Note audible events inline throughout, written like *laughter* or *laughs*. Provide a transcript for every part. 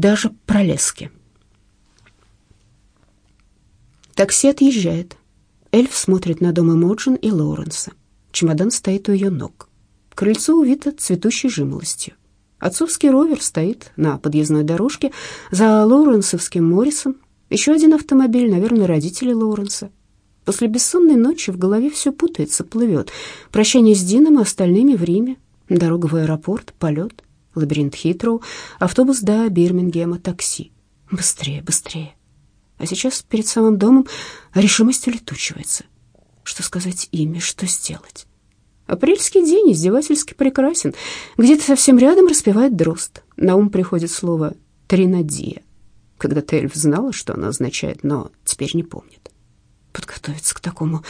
даже пролески. Такси отъезжает. Эльф смотрит на дом Эмоджин и Лоуренса. Чемодан стоит у ее ног. Крыльцо увито цветущей жимолостью. Отцовский ровер стоит на подъездной дорожке за Лоуренсовским Моррисом. Еще один автомобиль, наверное, родители Лоуренса. После бессонной ночи в голове все путается, плывет. Прощание с Дином и остальными в Риме. Дорога в аэропорт, полет, лабиринт Хитроу, автобус до Бирмингема, такси. Быстрее, быстрее. А сейчас перед самым домом решимость улетучивается. Что сказать имя, что сделать? Апрельский день издевательски прекрасен. Где-то совсем рядом распевает дрозд. На ум приходит слово «тринадия». Когда-то эльф знала, что оно означает, но теперь не помнит. Подготовиться к такому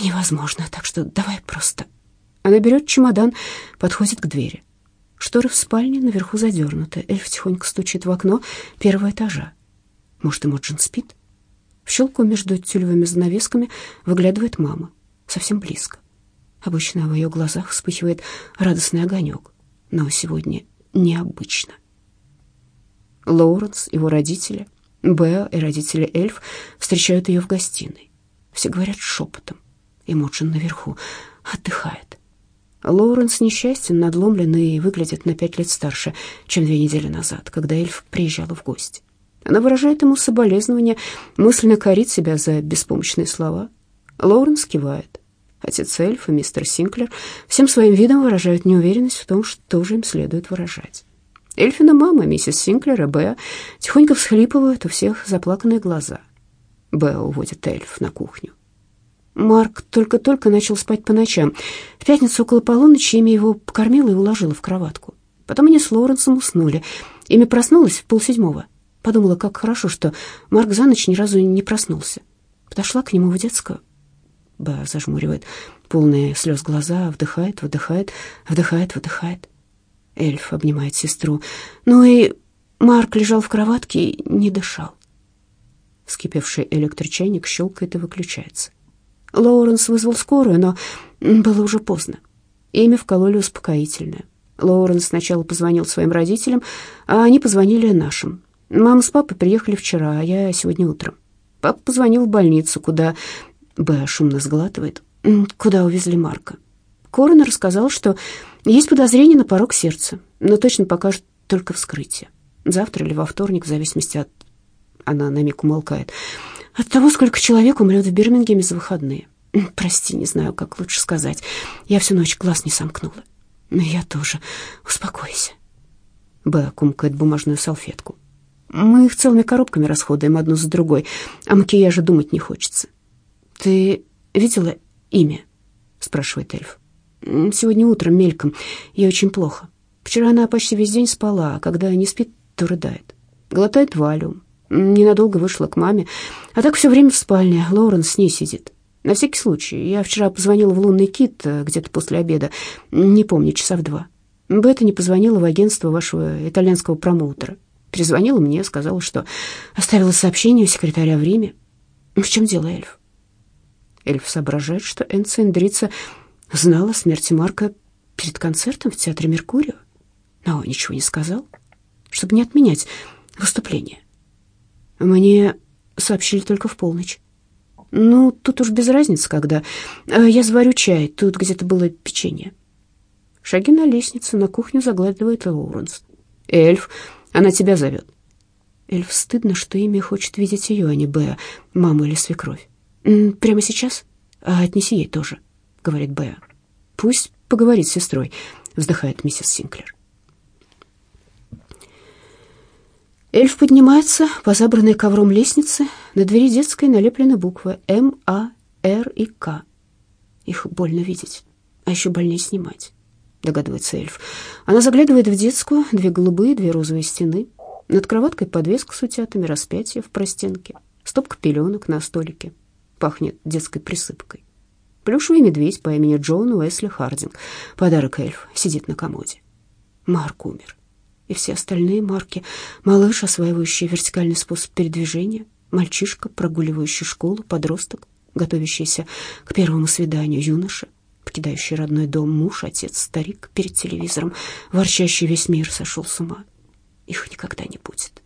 невозможно, так что давай просто. Она берет чемодан, подходит к двери. Шторы в спальне наверху задернуты. Эльф тихонько стучит в окно первого этажа. Может, Эмоджин спит? В щелку между тюлевыми занавесками выглядывает мама. Совсем близко. Обычно в ее глазах вспыхивает радостный огонек, но сегодня необычно. Лоуренс, его родители, Беа и родители Эльф встречают ее в гостиной. Все говорят шепотом. Эмоджин наверху отдыхает. Лоуренс несчастен, надломлен и выглядит на пять лет старше, чем две недели назад, когда Эльф приезжала в гости. Она выражает ему соболезнования, мысленно корит себя за беспомощные слова. Лоуренс кивает. Отец Эльф и мистер Синклер всем своим видом выражают неуверенность в том, что же им следует выражать. Эльфина мама, миссис Синклер и Беа тихонько всхлипывают, у всех заплаканные глаза. Беа уводит Эльф на кухню. Марк только-только начал спать по ночам. В пятницу около полуночи Эми его покормила и уложила в кроватку. Потом они с Лоуренсом уснули. Эми проснулась в полседьмого. Подумала, как хорошо, что Марк за ночь ни разу не проснулся. Подошла к нему в детскую. Ба зажмуривает полные слез глаза, вдыхает, выдыхает, вдыхает, выдыхает. Эльф обнимает сестру. Ну и Марк лежал в кроватке и не дышал. Вскипевший электрочайник щелкает и выключается. Лоуренс вызвал скорую, но было уже поздно. Ими вкололи успокоительное. Лоуренс сначала позвонил своим родителям, а они позвонили нашим. Мама с папой приехали вчера, а я сегодня утром. Папа позвонил в больницу, куда Б шумно сглатывает. Куда увезли Марка? Коронер рассказал, что есть подозрение на порог сердца, но точно покажет только вскрытие. Завтра или во вторник, в зависимости от... Она на миг умолкает. От того, сколько человек умрет в Бирмингеме за выходные. Прости, не знаю, как лучше сказать. Я всю ночь глаз не сомкнула. Но я тоже. Успокойся. Б кумкает бумажную салфетку. Мы их целыми коробками расходуем одну за другой, а макияже думать не хочется. «Ты видела имя?» — спрашивает эльф. «Сегодня утром мельком. Ей очень плохо. Вчера она почти весь день спала, а когда не спит, то рыдает. Глотает валиум. Ненадолго вышла к маме, а так все время в спальне. Лоурен с ней сидит. На всякий случай. Я вчера позвонила в лунный кит э, где-то после обеда. Не помню, часа в два. Бетта не позвонила в агентство вашего итальянского промоутера. Перезвонила мне, сказала, что оставила сообщение у секретаря в Риме. В чем дело, Эльф? Эльф соображает, что Энцендрица знала о смерти Марка перед концертом в театре «Меркурио», но ничего не сказал, чтобы не отменять выступление. Мне сообщили только в полночь. Ну, тут уж без разницы, когда. Э, я заварю чай, тут где-то было печенье. Шаги на лестницу, на кухню заглядывает Лоуренс. «Эльф, она тебя зовет». Эльф стыдно, что имя хочет видеть ее, а не Беа, маму или свекровь. «Прямо сейчас? А отнеси ей тоже», — говорит Беа. «Пусть поговорит с сестрой», — вздыхает миссис Синклер. Эльф поднимается по забранной ковром лестнице. На двери детской налеплены буквы М, А, Р и К. Их больно видеть, а еще больнее снимать, догадывается эльф. Она заглядывает в детскую, две голубые, две розовые стены. Над кроваткой подвеска с утятами, распятие в простенке, стопка пеленок на столике, пахнет детской присыпкой. Плюшевый медведь по имени Джон Уэсли Хардинг, подарок эльф, сидит на комоде. Марк умер. И все остальные марки. Малыш, осваивающий вертикальный способ передвижения, мальчишка, прогуливающий школу, подросток, готовящийся к первому свиданию, юноша, покидающий родной дом, муж, отец, старик перед телевизором, ворчащий весь мир сошел с ума. Их никогда не будет.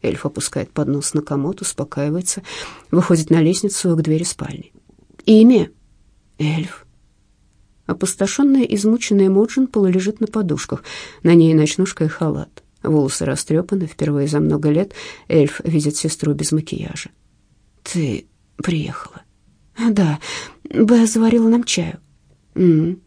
Эльф опускает поднос на комод, успокаивается, выходит на лестницу к двери спальни. «Имя?» «Эльф». Опустошенная, измученная Моджин полулежит на подушках. На ней ночнушка и халат. Волосы растрепаны. Впервые за много лет эльф видит сестру без макияжа. «Ты приехала?» «Да. Б заварила нам чаю». «М-м».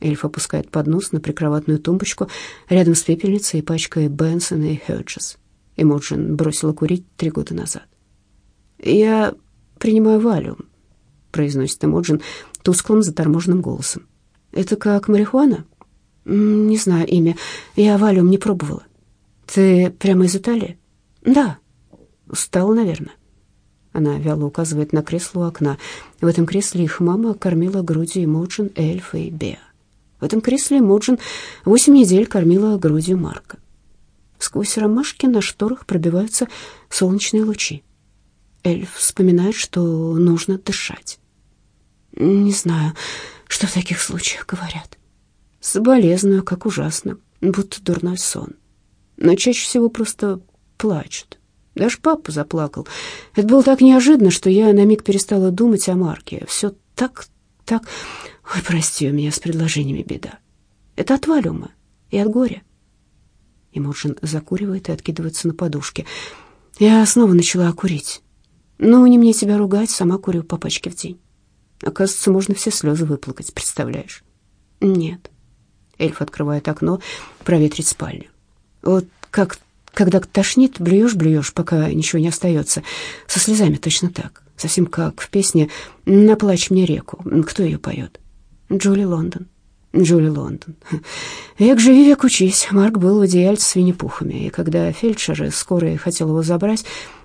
Эльф опускает поднос на прикроватную тумбочку рядом с пепельницей и пачкой Бенсон и Херджес. Эмоджин бросила курить три года назад. «Я принимаю валиум», — произносит Эмоджин тусклым заторможенным голосом. «Это как марихуана?» «Не знаю имя. Я валиум не пробовала». «Ты прямо из Италии?» «Да». «Устала, наверное». Она вяло указывает на кресло у окна. В этом кресле их мама кормила грудью Эмоджин, Эльфа и Беа. В этом кресле Моджин восемь недель кормила грудью Марка. Сквозь ромашки на шторах пробиваются солнечные лучи. Эльф вспоминает, что нужно дышать. Не знаю, что в таких случаях говорят. Соболезную, как ужасно, будто дурной сон. Но чаще всего просто плачут. Даже папа заплакал. Это было так неожиданно, что я на миг перестала думать о Марке. Все так, так... Ой, прости, у меня с предложениями беда. Это от валюма и от горя. Эмоджин закуривает и откидывается на подушке. Я снова начала курить. Ну, не мне тебя ругать, сама курю по пачке в день. Оказывается, можно все слезы выплакать, представляешь? Нет. Эльф открывает окно, проветрить спальню. Вот как, когда тошнит, блюешь-блюешь, пока ничего не остается. Со слезами точно так. Совсем как в песне «Наплачь мне реку». Кто ее поет? Джули Лондон. Джули Лондон. Век живи, век учись. Марк был в одеяльце с винни-пухами, и когда фельдшер скорой хотел его забрать,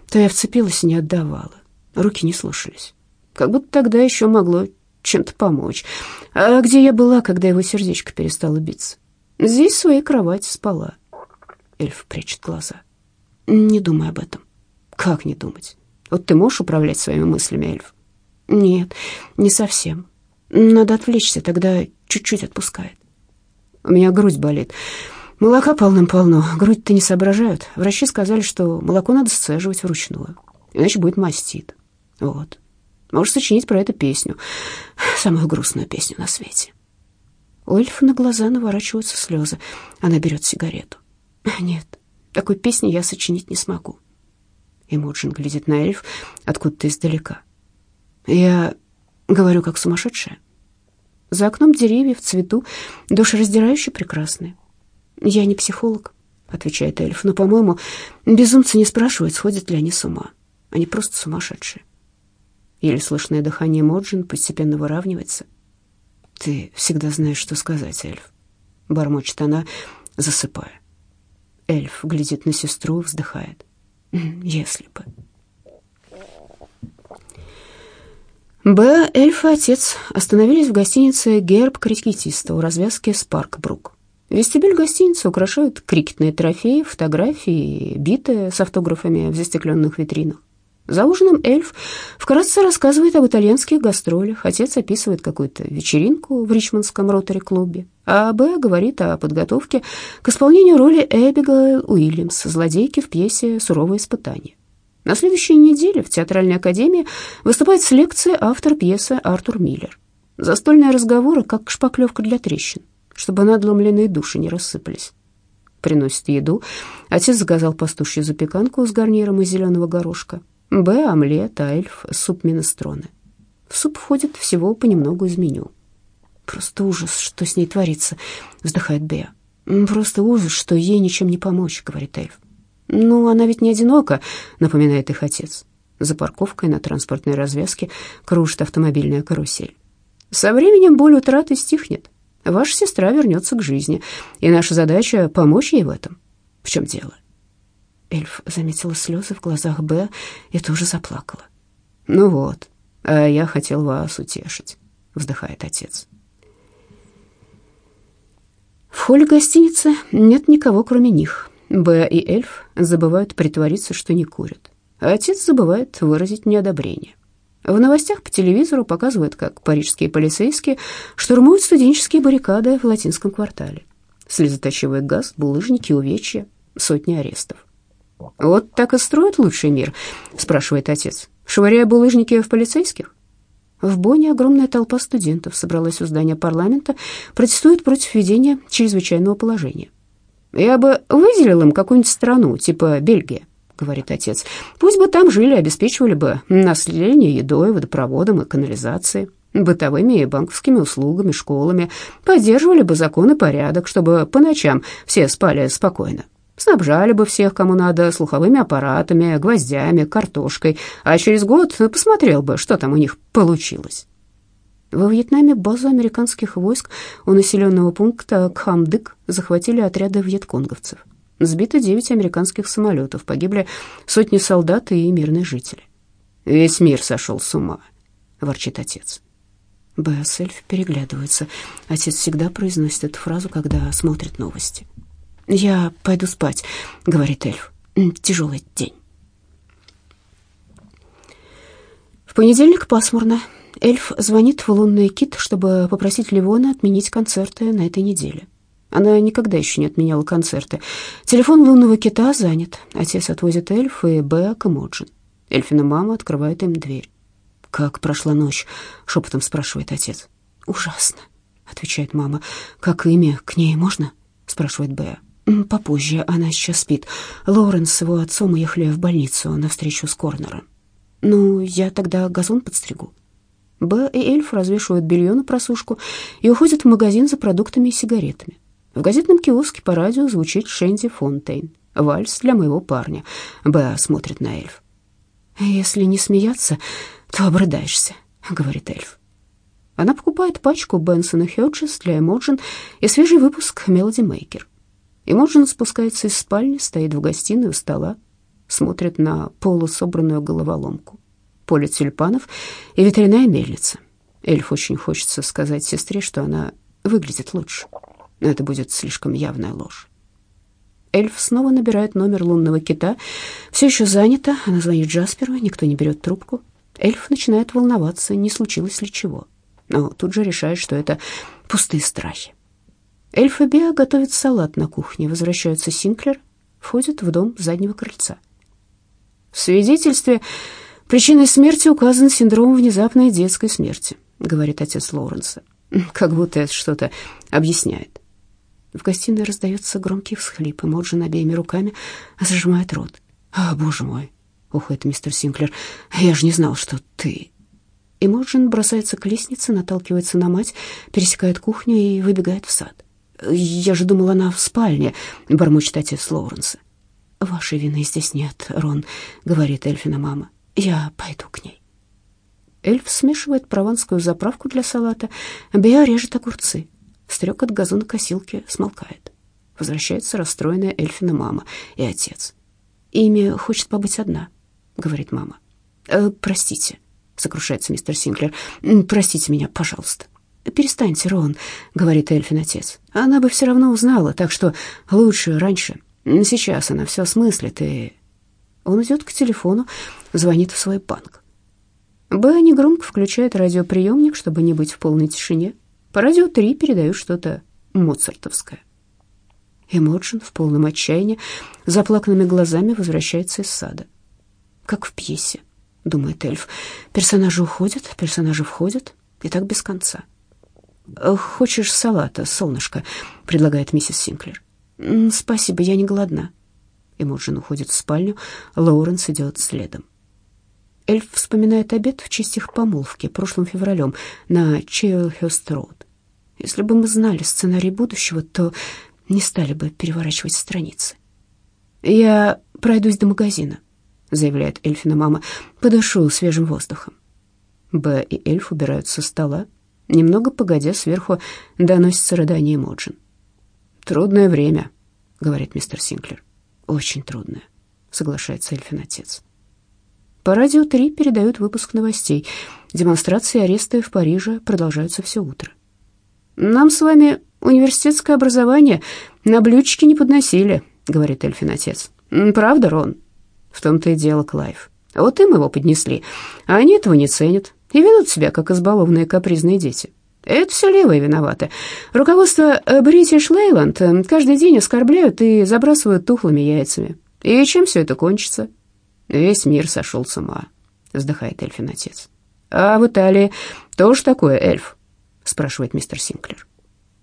то я вцепилась и не отдавала. Руки не слушались. Как будто тогда еще могло чем-то помочь. А где я была, когда его сердечко перестало биться? Здесь в своей кровати спала. Эльф прячет глаза. Не думай об этом. Как не думать? Вот ты можешь управлять своими мыслями, Эльф? Нет, не совсем. Надо отвлечься, тогда чуть-чуть отпускает. У меня грудь болит. Молока полным-полно, грудь-то не соображают. Врачи сказали, что молоко надо сцеживать вручную, иначе будет мастит. Вот. Можешь сочинить про это песню. Самую грустную песню на свете. У Эльфа на глаза наворачиваются слезы. Она берет сигарету. Нет, такой песни я сочинить не смогу. Эмоджин глядит на эльф откуда-то издалека. Я Говорю, как сумасшедшая. За окном деревья в цвету, душераздирающе прекрасные. Я не психолог, отвечает эльф, но, по-моему, безумцы не спрашивают, сходят ли они с ума. Они просто сумасшедшие. Еле слышное дыхание Моджин постепенно выравнивается. «Ты всегда знаешь, что сказать, эльф», — бормочет она, засыпая. Эльф глядит на сестру, вздыхает. «Если бы...» Б, эльф и отец остановились в гостинице «Герб крикетиста» у развязки Спаркбрук. Вестибюль гостиницы украшают крикетные трофеи, фотографии биты с автографами в застекленных витринах. За ужином эльф вкратце рассказывает об итальянских гастролях, отец описывает какую-то вечеринку в ричмондском ротари-клубе, а Б говорит о подготовке к исполнению роли Эбигейл Уильямс, злодейки в пьесе «Суровые испытания». На следующей неделе в Театральной академии выступает с лекцией автор пьесы Артур Миллер. Застольные разговоры, как шпаклевка для трещин, чтобы надломленные души не рассыпались. Приносит еду. Отец заказал пастушью запеканку с гарниром из зеленого горошка. Б. Омлет, альф, суп минестроне. В суп входит всего понемногу из меню. «Просто ужас, что с ней творится», — вздыхает Беа. «Просто ужас, что ей ничем не помочь», — говорит эльф. «Ну, она ведь не одинока», — напоминает их отец. За парковкой на транспортной развязке кружит автомобильная карусель. «Со временем боль утраты стихнет. Ваша сестра вернется к жизни, и наша задача — помочь ей в этом. В чем дело?» Эльф заметила слезы в глазах Б и тоже заплакала. «Ну вот, а я хотел вас утешить», — вздыхает отец. В холле гостиницы нет никого, кроме них. Б и эльф забывают притвориться, что не курят. Отец забывает выразить неодобрение. В новостях по телевизору показывают, как парижские полицейские штурмуют студенческие баррикады в латинском квартале. Слезоточивый газ, булыжники, увечья, сотни арестов. «Вот так и строят лучший мир?» — спрашивает отец, швыряя булыжники в полицейских. В Бонне огромная толпа студентов собралась у здания парламента, протестует против введения чрезвычайного положения. «Я бы выделил им какую-нибудь страну, типа Бельгия», — говорит отец. «Пусть бы там жили, обеспечивали бы население едой, водопроводом и канализацией, бытовыми и банковскими услугами, школами, поддерживали бы закон и порядок, чтобы по ночам все спали спокойно. Снабжали бы всех, кому надо, слуховыми аппаратами, гвоздями, картошкой, а через год посмотрел бы, что там у них получилось. Во Вьетнаме базу американских войск у населенного пункта Кхамдык захватили отряды вьетконговцев. Сбито девять американских самолетов, погибли сотни солдат и мирные жители. «Весь мир сошел с ума», — ворчит отец. Б с Эльф переглядываются. Отец всегда произносит эту фразу, когда смотрит новости. «Я пойду спать», — говорит эльф. «Тяжелый день». В понедельник пасмурно. Эльф звонит в лунный кит, чтобы попросить Ливона отменить концерты на этой неделе. Она никогда еще не отменяла концерты. Телефон лунного кита занят. Отец отвозит эльф и Беа к Эмоджин. Эльфина мама открывает им дверь. «Как прошла ночь?» — шепотом спрашивает отец. «Ужасно», — отвечает мама. «Как имя к ней можно?» — спрашивает Беа. Попозже, она сейчас спит. Лоуренс с его отцом уехали в больницу на встречу с Корнером. Ну, я тогда газон подстригу. Б и Эльф развешивают белье на просушку и уходят в магазин за продуктами и сигаретами. В газетном киоске по радио звучит Шенди Фонтейн. «Вальс для моего парня». Б смотрит на Эльф. «Если не смеяться, то обрыдаешься», — говорит Эльф. Она покупает пачку Бенсона Хёджес для Эмоджин и свежий выпуск «Мелоди Мейкер». Имоджин спускается из спальни, стоит в гостиной у стола, смотрит на полусобранную головоломку, поле тюльпанов и ветряная мельница. Эльф очень хочется сказать сестре, что она выглядит лучше, но это будет слишком явная ложь. Эльф снова набирает номер лунного кита. Все еще занято. Она звонит Джасперу, никто не берет трубку. Эльф начинает волноваться, не случилось ли чего. Но тут же решает, что это пустые страхи. Эльф и Беа готовят салат на кухне. Возвращаются Синклер, входят в дом заднего крыльца. В свидетельстве причиной смерти указан синдром внезапной детской смерти, говорит отец Лоуренса. Как будто это что-то объясняет. В гостиной раздается громкий всхлип, и Моджин обеими руками зажимает рот. «А, боже мой!» — уходит мистер Синклер. «Я же не знал, что ты...» И Моджин бросается к лестнице, наталкивается на мать, пересекает кухню и выбегает в сад. «Я же думала, она в спальне», — бормочет отец Лоуренса. «Вашей вины здесь нет, Рон», — говорит Эльфина мама. «Я пойду к ней». Эльф смешивает прованскую заправку для салата, Беа режет огурцы. Стрекот газонокосилки смолкает. Возвращается расстроенная Эльфина мама и отец. «Ими хочет побыть одна», — говорит мама. «Э, «Простите», — сокрушается мистер Синклер. «Простите меня, пожалуйста». «Перестаньте, Рон», — говорит Эльфин отец. «Она бы все равно узнала, так что лучше раньше. Сейчас она все осмыслит и...» Он идет к телефону, звонит в свой банк. Бенни громко включает радиоприемник, чтобы не быть в полной тишине. По радио 3 передают что-то моцартовское. Эмоджин в полном отчаянии, заплаканными глазами возвращается из сада. «Как в пьесе», — думает эльф. «Персонажи уходят, персонажи входят, и так без конца». «Хочешь салата, солнышко?» — предлагает миссис Синклер. «Спасибо, я не голодна». Эмоджин уходит в спальню, Лоуренс идет следом. Эльф вспоминает обед в честь их помолвки прошлым февралем на Чейлхёст-роуд. Если бы мы знали сценарий будущего, то не стали бы переворачивать страницы. «Я пройдусь до магазина», — заявляет Эльфина мама, — «подышу свежим воздухом». Б и Эльф убирают со стола, Немного погодя, сверху доносится рыдание Моджин. «Трудное время», — говорит мистер Синклер. «Очень трудное», — соглашается Эльфин отец. По радио 3 передают выпуск новостей. Демонстрации и аресты в Париже продолжаются все утро. «Нам с вами университетское образование на блюдечке не подносили», — говорит Эльфин отец. «Правда, Рон?» «В том-то и дело, Клайв. Вот им его поднесли, а они этого не ценят и ведут себя, как избалованные капризные дети. Это все левые виноваты. Руководство British Leyland каждый день оскорбляют и забрасывают тухлыми яйцами. И чем все это кончится? Весь мир сошел с ума, вздыхает эльфин отец. А в Италии тоже такое эльф? спрашивает мистер Синклер.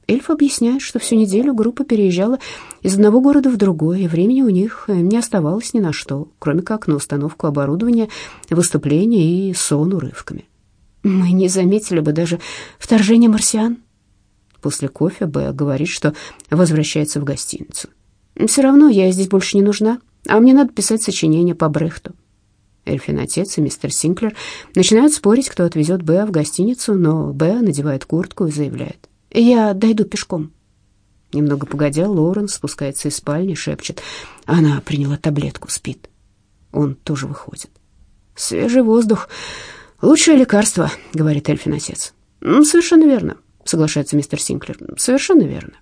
Эльф объясняет, что всю неделю группа переезжала из одного города в другой, и времени у них не оставалось ни на что, кроме как на установку оборудования, выступления и сон урывками. Мы не заметили бы даже вторжения марсиан. После кофе Б говорит, что возвращается в гостиницу. Все равно я здесь больше не нужна, а мне надо писать сочинение по Брехту. Эльфин отец и мистер Синклер начинают спорить, кто отвезет Б в гостиницу, но Б надевает куртку и заявляет. «Я дойду пешком». Немного погодя, Лоуренс спускается из спальни, шепчет. Она приняла таблетку, спит. Он тоже выходит. «Свежий воздух — лучшее лекарство», — говорит Эльфин отец. «Совершенно верно», — соглашается мистер Синклер. «Совершенно верно».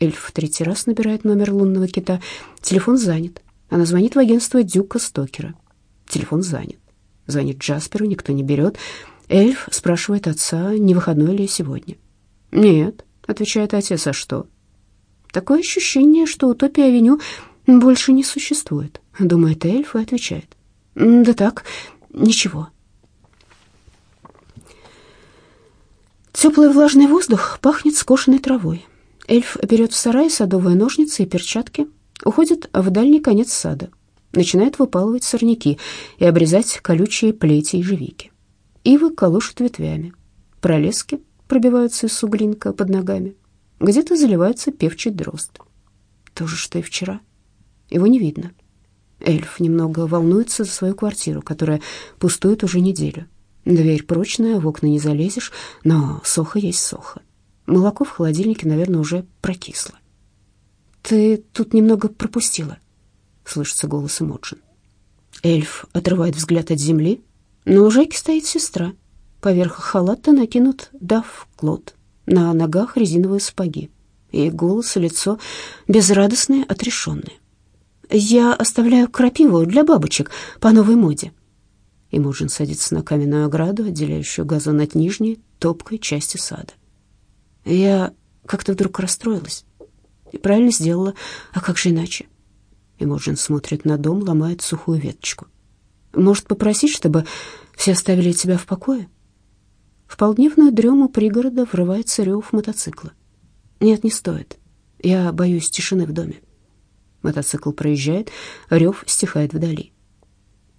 Эльф в третий раз набирает номер лунного кита. Телефон занят. Она звонит в агентство Дюка Стокера. Телефон занят. Звонит Джасперу, никто не берет. Эльф спрашивает отца, не выходной ли сегодня. «Нет», — отвечает отец, — «а что?» Такое ощущение, что Утопия-авеню больше не существует, думает эльф и отвечает. «Да так, ничего». Теплый влажный воздух пахнет скошенной травой. Эльф берет в сарае садовые ножницы и перчатки, уходит в дальний конец сада начинает выпалывать сорняки и обрезать колючие плети ежевики. Ивы колышут ветвями. Пролески пробиваются из суглинка под ногами. Где-то заливается певчий дрозд. То же, что и вчера. Его не видно. Эльф немного волнуется за свою квартиру, которая пустует уже неделю. Дверь прочная, в окна не залезешь, но соха есть соха. Молоко в холодильнике, наверное, уже прокисло. «Ты тут немного пропустила», — слышится голос Эмоджин. Эльф отрывает взгляд от земли. На лужайке стоит сестра. Поверх халата накинут дав клод. На ногах резиновые сапоги. И голос и лицо безрадостные, отрешенные. «Я оставляю крапиву для бабочек по новой моде». Эмоджин садится на каменную ограду, отделяющую газон от нижней, топкой части сада. Я как-то вдруг расстроилась. И правильно сделала. А как же иначе? Имоджин смотрит на дом, ломает сухую веточку. «Может, попросить, чтобы все оставили тебя в покое?» В полдневную дрему пригорода врывается рев мотоцикла. «Нет, не стоит. Я боюсь тишины в доме». Мотоцикл проезжает, рев стихает вдали.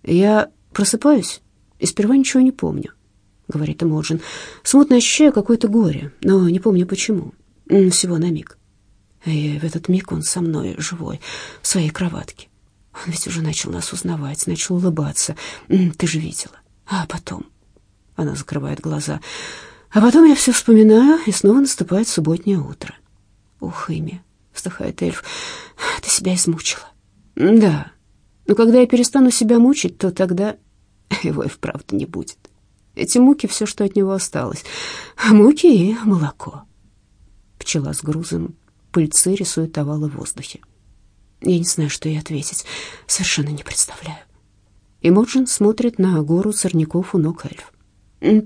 «Я просыпаюсь и сперва ничего не помню», — говорит Эмоджин. «Смутно ощущаю какое-то горе, но не помню почему. Всего на миг. И в этот миг он со мной, живой, в своей кроватке. Он ведь уже начал нас узнавать, начал улыбаться. Ты же видела. А потом... Она закрывает глаза. А потом я все вспоминаю, и снова наступает субботнее утро. Ух, имя, вздыхает эльф, ты себя измучила. Да, но когда я перестану себя мучить, то тогда *laughs* его и вправду не будет. Эти муки — все, что от него осталось. Муки и молоко. Пчела с грузом пыльцы рисует овалы в воздухе. Я не знаю, что ей ответить, совершенно не представляю. Эмоджин смотрит на гору сорняков у ног эльф.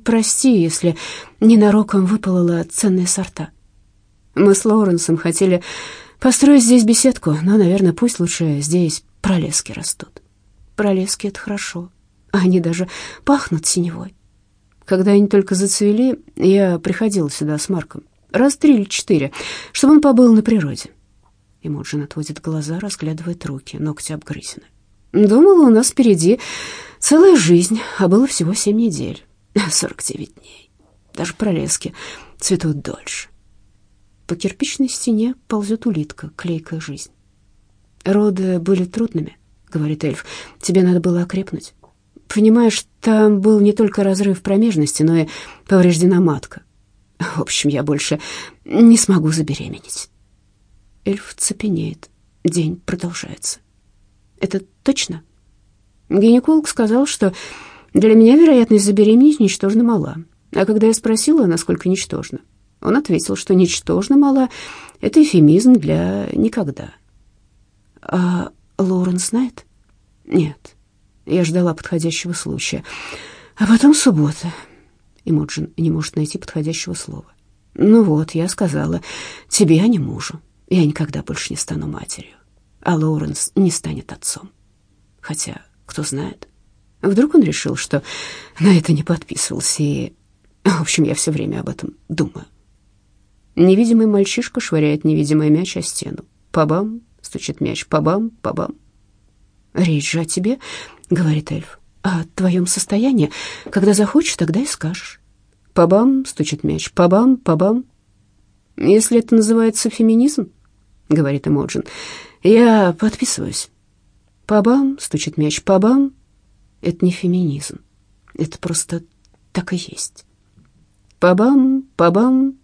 «Прости, если ненароком выпалила ценные сорта. Мы с Лоуренсом хотели построить здесь беседку, но, наверное, пусть лучше здесь пролески растут. Пролески — это хорошо, они даже пахнут синевой. Когда они только зацвели, я приходила сюда с Марком раз три или четыре, чтобы он побыл на природе. Эмоджин отводит глаза, разглядывает руки, ногти обгрызены. Думала, у нас впереди целая жизнь, а было всего семь недель, *laughs* сорок девять дней. Даже пролески цветут дольше. По кирпичной стене ползет улитка, клейкая жизнь. Роды были трудными, говорит эльф. Тебе надо было окрепнуть. Понимаешь, там был не только разрыв промежности, но и повреждена матка. В общем, я больше не смогу забеременеть. Эльф цепенеет. День продолжается. Это точно? Гинеколог сказал, что для меня вероятность забеременеть ничтожно мала. А когда я спросила, насколько ничтожно, он ответил, что ничтожно мала — это эфемизм для никогда. А Лоурен знает? Нет. Я ждала подходящего случая. А потом суббота. Имоджин не может найти подходящего слова. «Ну вот, я сказала тебе, а не мужу. Я никогда больше не стану матерью. а Лоуренс не станет отцом. Хотя, кто знает, вдруг он решил, что на это не подписывался, и... В общем, я все время об этом думаю. Невидимый мальчишка швыряет невидимый мяч о стену. Пабам, стучит мяч, пабам. «Речь же о тебе», — говорит эльф, — «о твоем состоянии. Когда захочешь, тогда и скажешь». Пабам, стучит мяч, пабам, пабам. «Если это называется феминизм», — говорит Эмоджин, — «я подписываюсь». Пабам, стучит мяч, пабам. Это не феминизм, это просто так и есть. Пабам, пабам,